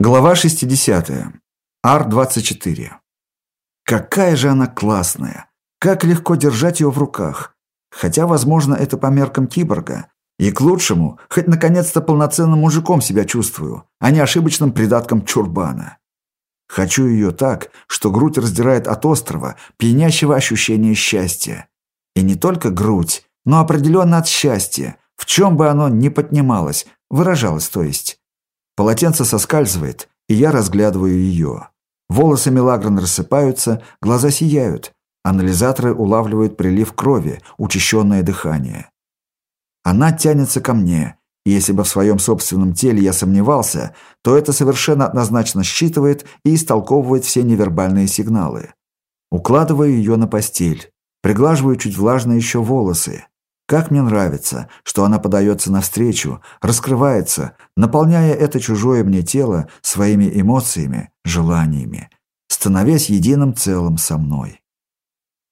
Глава 60. Ар-24. Какая же она классная! Как легко держать ее в руках! Хотя, возможно, это по меркам киборга. И к лучшему, хоть наконец-то полноценным мужиком себя чувствую, а не ошибочным придатком чурбана. Хочу ее так, что грудь раздирает от острова, пьянящего ощущения счастья. И не только грудь, но определенно от счастья, в чем бы оно ни поднималось, выражалось то есть. Полотенце соскальзывает, и я разглядываю ее. Волосы Мелагрон рассыпаются, глаза сияют. Анализаторы улавливают прилив крови, учащенное дыхание. Она тянется ко мне, и если бы в своем собственном теле я сомневался, то это совершенно однозначно считывает и истолковывает все невербальные сигналы. Укладываю ее на постель, приглаживаю чуть влажные еще волосы, как мне нравится, что она подается навстречу, раскрывается, наполняя это чужое мне тело своими эмоциями, желаниями, становясь единым целым со мной.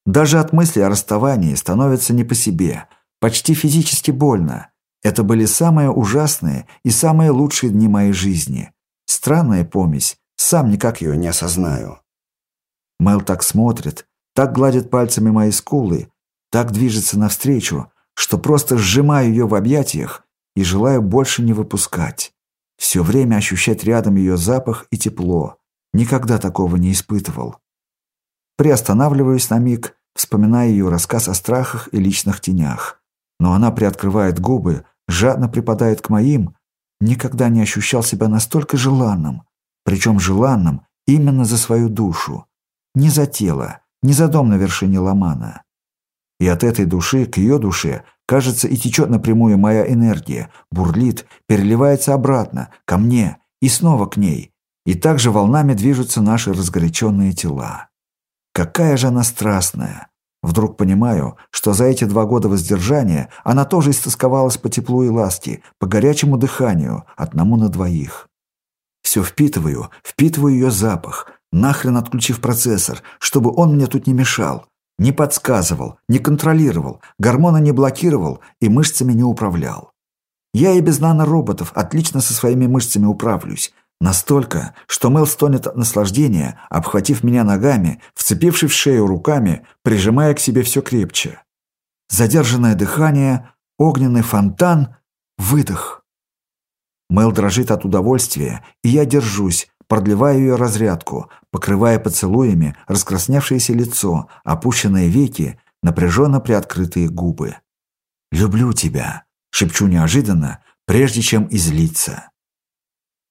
Даже от мысли о расставании становится не по себе, почти физически больно. Это были самые ужасные и самые лучшие дни моей жизни. Странная помесь, сам никак ее не осознаю. Мэл так смотрит, так гладит пальцами мои скулы, так движется навстречу, что просто сжимаю ее в объятиях и желаю больше не выпускать. Все время ощущать рядом ее запах и тепло. Никогда такого не испытывал. Приостанавливаюсь на миг, вспоминая ее рассказ о страхах и личных тенях. Но она приоткрывает губы, жадно припадает к моим. Никогда не ощущал себя настолько желанным. Причем желанным именно за свою душу. Не за тело, не за дом на вершине Ломана. И от этой души к ее душе, кажется, и течет напрямую моя энергия, бурлит, переливается обратно, ко мне, и снова к ней. И также волнами движутся наши разгоряченные тела. Какая же она страстная! Вдруг понимаю, что за эти два года воздержания она тоже истосковалась по теплу и ласке, по горячему дыханию, одному на двоих. Все впитываю, впитываю ее запах, нахрен отключив процессор, чтобы он мне тут не мешал, не подсказывал, не контролировал, гормоны не блокировал и мышцами не управлял. Я и без нанороботов отлично со своими мышцами управлюсь. Настолько, что Мэл стонет от наслаждения, обхватив меня ногами, вцепившись в шею руками, прижимая к себе все крепче. Задержанное дыхание, огненный фонтан, выдох. Мэл дрожит от удовольствия, и я держусь, продлевая ее разрядку, покрывая поцелуями раскрасневшееся лицо, опущенные веки, напряженно приоткрытые губы. «Люблю тебя», — шепчу неожиданно, прежде чем излиться.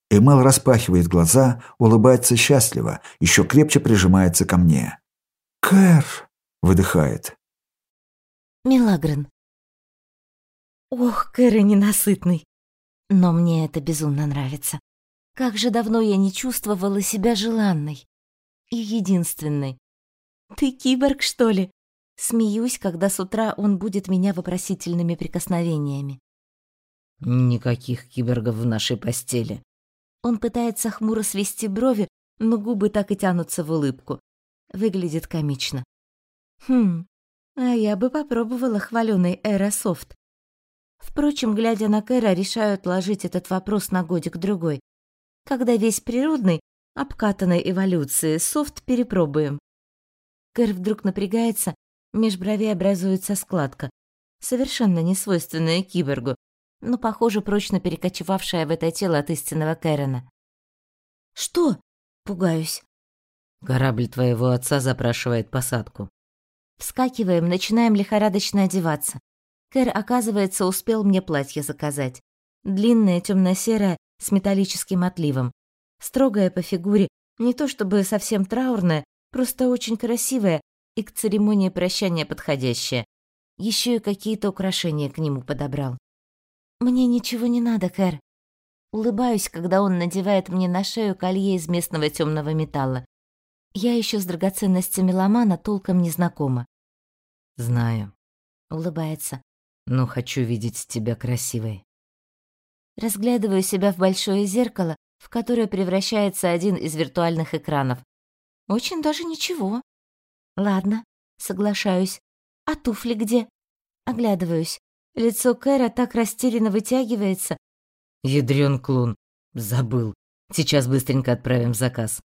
Эмел распахивает глаза, улыбается счастливо, еще крепче прижимается ко мне. «Кэр!» — выдыхает. «Милагрен». «Ох, Кэр и ненасытный. Но мне это безумно нравится. Как же давно я не чувствовала себя желанной и единственной. Ты киборг, что ли? Смеюсь, когда с утра он будет меня вопросительными прикосновениями. Никаких киборгов в нашей постели. Он пытается хмуро свести брови, но губы так и тянутся в улыбку. Выглядит комично. Хм, а я бы попробовала хваленый Эйрософт. Впрочем, глядя на Кэра, решаю отложить этот вопрос на годик-другой когда весь природный, обкатанной эволюции, софт перепробуем. Кэр вдруг напрягается, меж бровей образуется складка, совершенно не свойственная киборгу, но, похоже, прочно перекочевавшая в это тело от истинного Кэрона. «Что?» — пугаюсь. «Корабль твоего отца запрашивает посадку». Вскакиваем, начинаем лихорадочно одеваться. Кэр, оказывается, успел мне платье заказать. Длинное, темно-серое, с металлическим отливом. Строгая по фигуре, не то чтобы совсем траурная, просто очень красивая и к церемонии прощания подходящая. Еще и какие-то украшения к нему подобрал. «Мне ничего не надо, Кэр». Улыбаюсь, когда он надевает мне на шею колье из местного темного металла. Я еще с драгоценностями Ломана толком не знакома. «Знаю», — улыбается. «Но хочу видеть тебя красивой». Разглядываю себя в большое зеркало, в которое превращается один из виртуальных экранов. Очень даже ничего. Ладно, соглашаюсь. А туфли где? Оглядываюсь. Лицо Кэра так растерянно вытягивается. Ядрён клон. Забыл. Сейчас быстренько отправим заказ.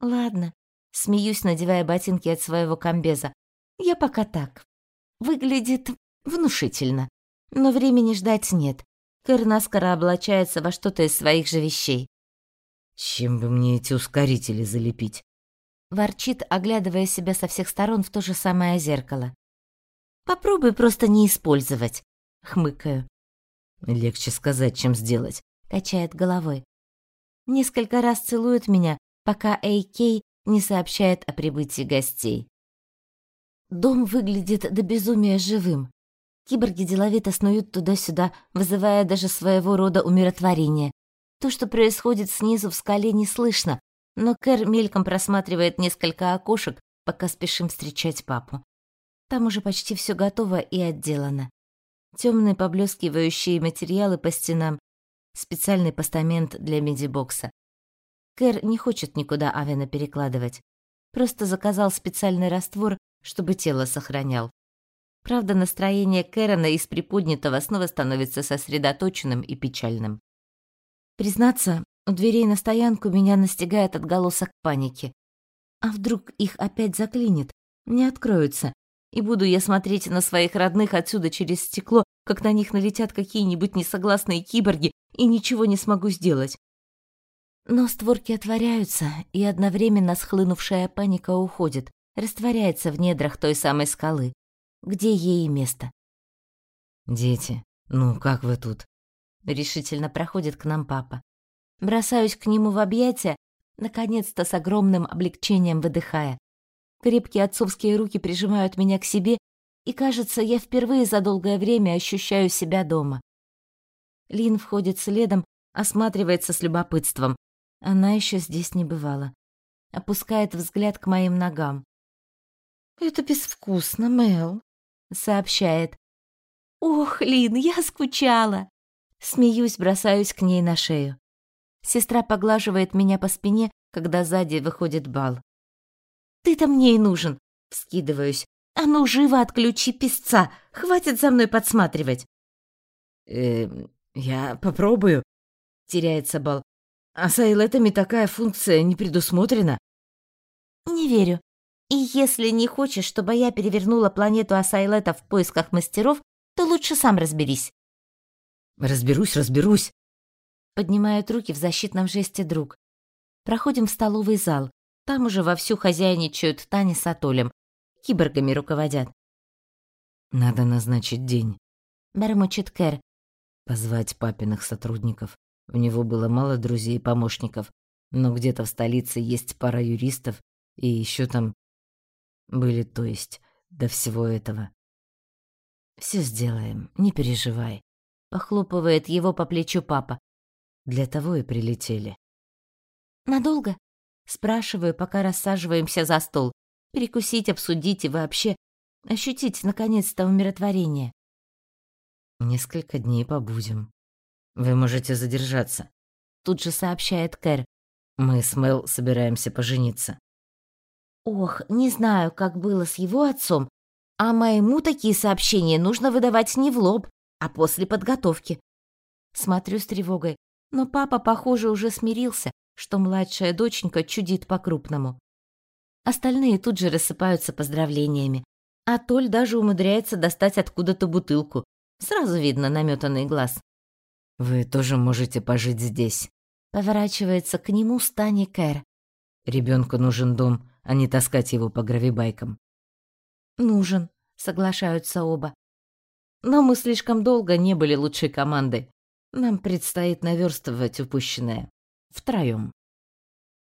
Ладно. Смеюсь, надевая ботинки от своего комбеза. Я пока так. Выглядит внушительно. Но времени ждать нет. Кэр наскоро облачается во что-то из своих же вещей. Чем бы мне эти ускорители залепить? Ворчит, оглядывая себя со всех сторон в то же самое зеркало. Попробуй просто не использовать. Хмыкаю. Легче сказать, чем сделать. Качает головой. Несколько раз целует меня, пока Эй-Кей не сообщает о прибытии гостей. Дом выглядит до безумия живым. Киборги деловито снуют туда-сюда, вызывая даже своего рода умиротворение. То, что происходит снизу в скале, не слышно, но Кэр мельком просматривает несколько окошек, пока спешим встречать папу. Там уже почти все готово и отделано. Темные поблескивающие материалы по стенам, специальный постамент для медибокса. Кэр не хочет никуда Авена перекладывать. Просто заказал специальный раствор, чтобы тело сохранял. Правда, настроение Кэрона из приподнятого снова становится сосредоточенным и печальным. Признаться, у дверей на стоянку меня настигает отголосок паники. А вдруг их опять заклинит, не откроются, и буду я смотреть на своих родных отсюда через стекло, как на них налетят какие-нибудь несогласные киборги, и ничего не смогу сделать. Но створки отворяются, и одновременно схлынувшая паника уходит, растворяется в недрах той самой скалы, где ей место. «Дети, ну как вы тут?» Решительно проходит к нам папа. Бросаюсь к нему в объятия, наконец-то с огромным облегчением выдыхая. Крепкие отцовские руки прижимают меня к себе, и, кажется, я впервые за долгое время ощущаю себя дома. Лин входит следом, осматривается с любопытством. Она еще здесь не бывала. Опускает взгляд к моим ногам. «Это безвкусно, Мэл», — сообщает. «Ох, Лин, я скучала!» Смеюсь, бросаюсь к ней на шею. Сестра поглаживает меня по спине, когда сзади выходит бал. Ты-то мне и нужен. Вскидываюсь. А ну, живо отключи песца. Хватит за мной подсматривать. Э, я попробую. Теряется Бал. А с айлетами такая функция не предусмотрена. Не верю. И если не хочешь, чтобы я перевернула планету Асайлета в поисках мастеров, то лучше сам разберись. Разберусь, разберусь. Поднимает руки в защитном жесте друг. Проходим в столовый зал. Там уже вовсю хозяйничают Таня с Атолем. Киборгами руководят. Надо назначить день. Бормочет Кэр. Позвать папиных сотрудников. У него было мало друзей и помощников, но где-то в столице есть пара юристов, и еще там были, то есть, до всего этого. Все сделаем, не переживай. Похлопывает его по плечу папа. Для того и прилетели. Надолго? Спрашиваю, пока рассаживаемся за стол. Перекусить, обсудить и вообще ощутить, наконец-то, умиротворение. Несколько дней побудем. Вы можете задержаться. Тут же сообщает Кэр. Мы с Мэл собираемся пожениться. Ох, не знаю, как было с его отцом, а моему такие сообщения нужно выдавать не в лоб, а после подготовки. Смотрю с тревогой, но папа, похоже, уже смирился что младшая доченька чудит по-крупному. Остальные тут же рассыпаются поздравлениями. А Толь даже умудряется достать откуда-то бутылку. Сразу видно наметанный глаз. «Вы тоже можете пожить здесь». Поворачивается к нему Стани Кэр. Ребенку нужен дом, а не таскать его по гравибайкам. «Нужен», — соглашаются оба. Но мы слишком долго не были лучшей командой. Нам предстоит наверстывать упущенное втроем.